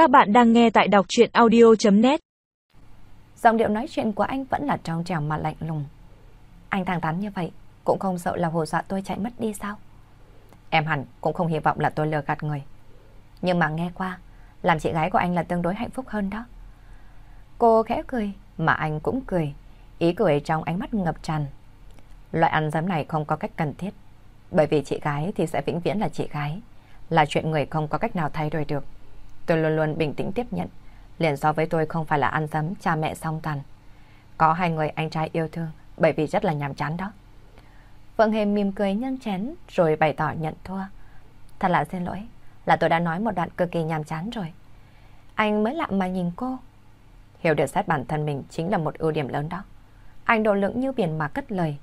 Các bạn đang nghe tại đọc chuyện audio.net Giọng điệu nói chuyện của anh vẫn là trong trèo mà lạnh lùng. Anh thẳng thắn như vậy, cũng không sợ là hồ dọa tôi chạy mất đi sao? Em hẳn cũng không hy vọng là tôi lừa gạt người. Nhưng mà nghe qua, làm chị gái của anh là tương đối hạnh phúc hơn đó. Cô khẽ cười, mà anh cũng cười. Ý cười trong ánh mắt ngập tràn. Loại ăn dấm này không có cách cần thiết. Bởi vì chị gái thì sẽ vĩnh viễn là chị gái. Là chuyện người không có cách nào thay đổi được. Tôi luôn luôn bình tĩnh tiếp nhận. Liền so với tôi không phải là ăn dấm cha mẹ song toàn. Có hai người anh trai yêu thương bởi vì rất là nhàm chán đó. Phượng Hề mỉm cười nhân chén rồi bày tỏ nhận thua. Thật là xin lỗi, là tôi đã nói một đoạn cực kỳ nhàm chán rồi. Anh mới lặng mà nhìn cô. Hiểu được xét bản thân mình chính là một ưu điểm lớn đó. Anh độ lượng như biển mà cất lời.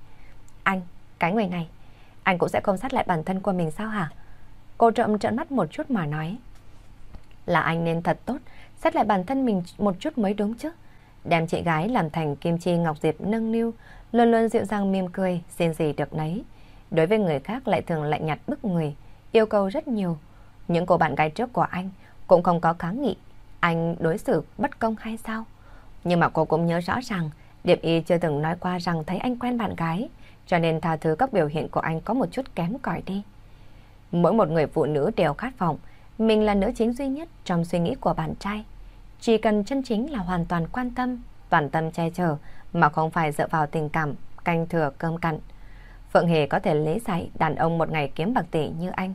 Anh, cái người này, anh cũng sẽ không sát lại bản thân của mình sao hả? Cô trộm trợn mắt một chút mà nói. Là anh nên thật tốt, xét lại bản thân mình một chút mới đúng chứ. Đem chị gái làm thành kim chi ngọc diệp nâng niu, luôn luôn dịu dàng mỉm cười, xin gì được nấy. Đối với người khác lại thường lạnh nhạt bức người, yêu cầu rất nhiều. Những cô bạn gái trước của anh cũng không có kháng nghị. Anh đối xử bất công hay sao? Nhưng mà cô cũng nhớ rõ rằng Điệp Y chưa từng nói qua rằng thấy anh quen bạn gái, cho nên tha thứ các biểu hiện của anh có một chút kém cỏi đi. Mỗi một người phụ nữ đều khát vọng mình là nữ chính duy nhất trong suy nghĩ của bạn trai. Chỉ cần chân chính là hoàn toàn quan tâm, toàn tâm che chở mà không phải dựa vào tình cảm, canh thừa cơm cặn. Phượng Hề có thể lý giải đàn ông một ngày kiếm bạc tỷ như anh,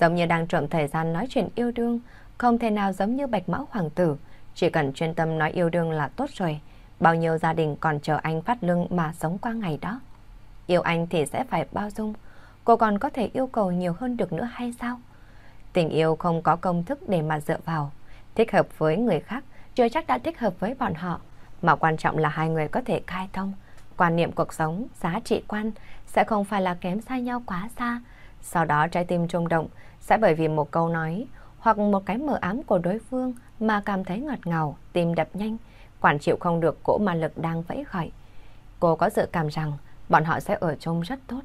giống như đang trộm thời gian nói chuyện yêu đương, không thể nào giống như bạch mão hoàng tử, chỉ cần chuyên tâm nói yêu đương là tốt rồi. Bao nhiêu gia đình còn chờ anh phát lương mà sống qua ngày đó. Yêu anh thì sẽ phải bao dung, cô còn có thể yêu cầu nhiều hơn được nữa hay sao? Tình yêu không có công thức để mà dựa vào. Thích hợp với người khác, chưa chắc đã thích hợp với bọn họ. Mà quan trọng là hai người có thể khai thông. Quan niệm cuộc sống, giá trị quan sẽ không phải là kém xa nhau quá xa. Sau đó trái tim trung động sẽ bởi vì một câu nói hoặc một cái mờ ám của đối phương mà cảm thấy ngọt ngào, tim đập nhanh, quản chịu không được cỗ ma lực đang vẫy gọi. Cô có dự cảm rằng bọn họ sẽ ở chung rất tốt.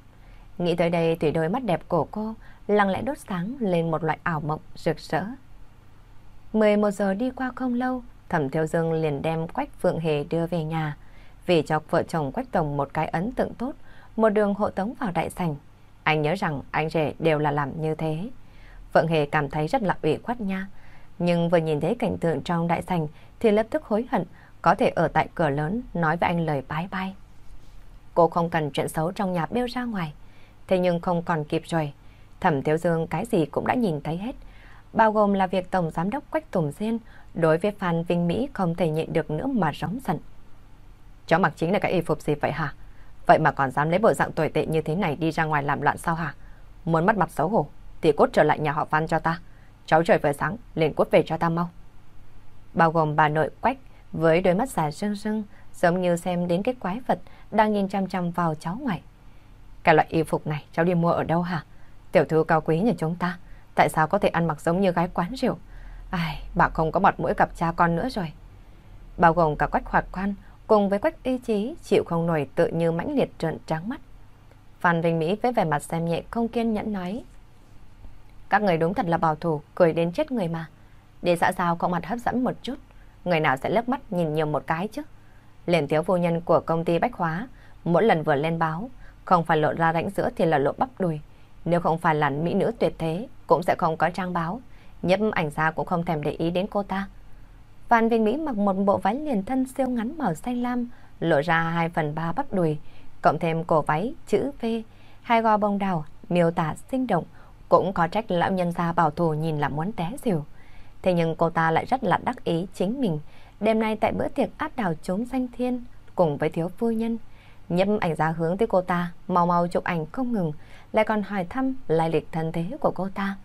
Nghĩ tới đây thì đôi mắt đẹp của cô lặng lẽ đốt sáng lên một loại ảo mộng rực rỡ. 11 giờ đi qua không lâu, Thẩm Thiếu Dương liền đem Quách Phượng Hề đưa về nhà. Vì cho vợ chồng Quách Tổng một cái ấn tượng tốt, một đường hộ tống vào đại sảnh. Anh nhớ rằng anh rể đều là làm như thế. Phượng Hề cảm thấy rất là ủy khuất nha. Nhưng vừa nhìn thấy cảnh tượng trong đại sảnh thì lập tức hối hận, có thể ở tại cửa lớn nói với anh lời bái bai. Cô không cần chuyện xấu trong nhà bêu ra ngoài. Thế nhưng không còn kịp rồi. Thẩm Thiếu Dương cái gì cũng đã nhìn thấy hết, bao gồm là việc Tổng Giám đốc Quách Tùng Diên đối với Phan Vinh Mỹ không thể nhịn được nữa mà rống giận. Cháu mặc chính là cái y phục gì vậy hả? Vậy mà còn dám lấy bộ dạng tồi tệ như thế này đi ra ngoài làm loạn sao hả? Muốn mất mặt xấu hổ thì cốt trở lại nhà họ Phan cho ta. Cháu trời vừa sáng, liền cốt về cho ta mau. Bao gồm bà nội Quách với đôi mắt xà rưng rưng giống như xem đến cái quái vật đang nhìn chăm chăm vào cháu ngoại. Cái loại y phục này cháu đi mua ở đâu hả? Tiểu thư cao quý nhà chúng ta, tại sao có thể ăn mặc giống như gái quán rượu? Ai, bà không có mặt mũi gặp cha con nữa rồi. Bao gồm cả quách hoạt quan, cùng với quách ý chí, chịu không nổi tự như mãnh liệt trợn trắng mắt. Phan Vinh Mỹ với vẻ mặt xem nhẹ không kiên nhẫn nói. Các người đúng thật là bảo thủ, cười đến chết người mà. để xã giao có mặt hấp dẫn một chút, người nào sẽ lướt mắt nhìn nhiều một cái chứ. Liền thiếu vô nhân của công ty Bách Hóa, mỗi lần vừa lên báo, không phải lộ ra rãnh giữa thì là lộ bắp đùi. Nếu không phải là mỹ nữ tuyệt thế, cũng sẽ không có trang báo. Nhấp ảnh ra cũng không thèm để ý đến cô ta. Phan Vinh Mỹ mặc một bộ váy liền thân siêu ngắn màu xanh lam, lộ ra 2 phần 3 bắp đùi, cộng thêm cổ váy chữ V, hai gò bông đào, miêu tả sinh động, cũng có trách lão nhân gia bảo thủ nhìn là muốn té xỉu. Thế nhưng cô ta lại rất là đắc ý chính mình, đêm nay tại bữa tiệc áp đảo trốn danh thiên, cùng với thiếu phu nhân, Nhấp ảnh ra hướng tới cô ta, mau mau chụp ảnh không ngừng, lại còn hỏi thăm lai lịch thân thế của cô ta.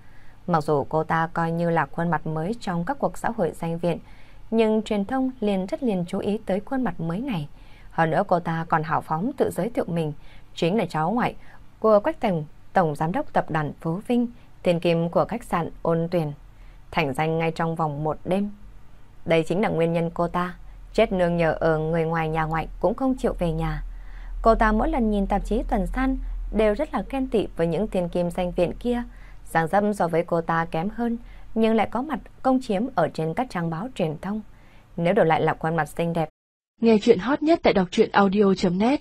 Mặc dù cô ta coi như là khuôn mặt mới trong các cuộc xã hội danh viện, nhưng truyền thông liền rất liền chú ý tới khuôn mặt mới này. Hơn nữa cô ta còn hào phóng tự giới thiệu mình, chính là cháu ngoại của Quách tổng Tổng Giám đốc Tập đoàn Phú Vinh, tiền kim của khách sạn Ôn Tuyền, thành danh ngay trong vòng một đêm. Đây chính là nguyên nhân cô ta, chết nương nhờ ở người ngoài nhà ngoại cũng không chịu về nhà. Cô ta mỗi lần nhìn tạp chí tuần san đều rất là khen tị với những tiền kim danh viện kia. giảng dâm so với cô ta kém hơn, nhưng lại có mặt công chiếm ở trên các trang báo truyền thông. Nếu đổi lại là khuôn mặt xinh đẹp. Nghe chuyện hot nhất tại đọc truyện audio.net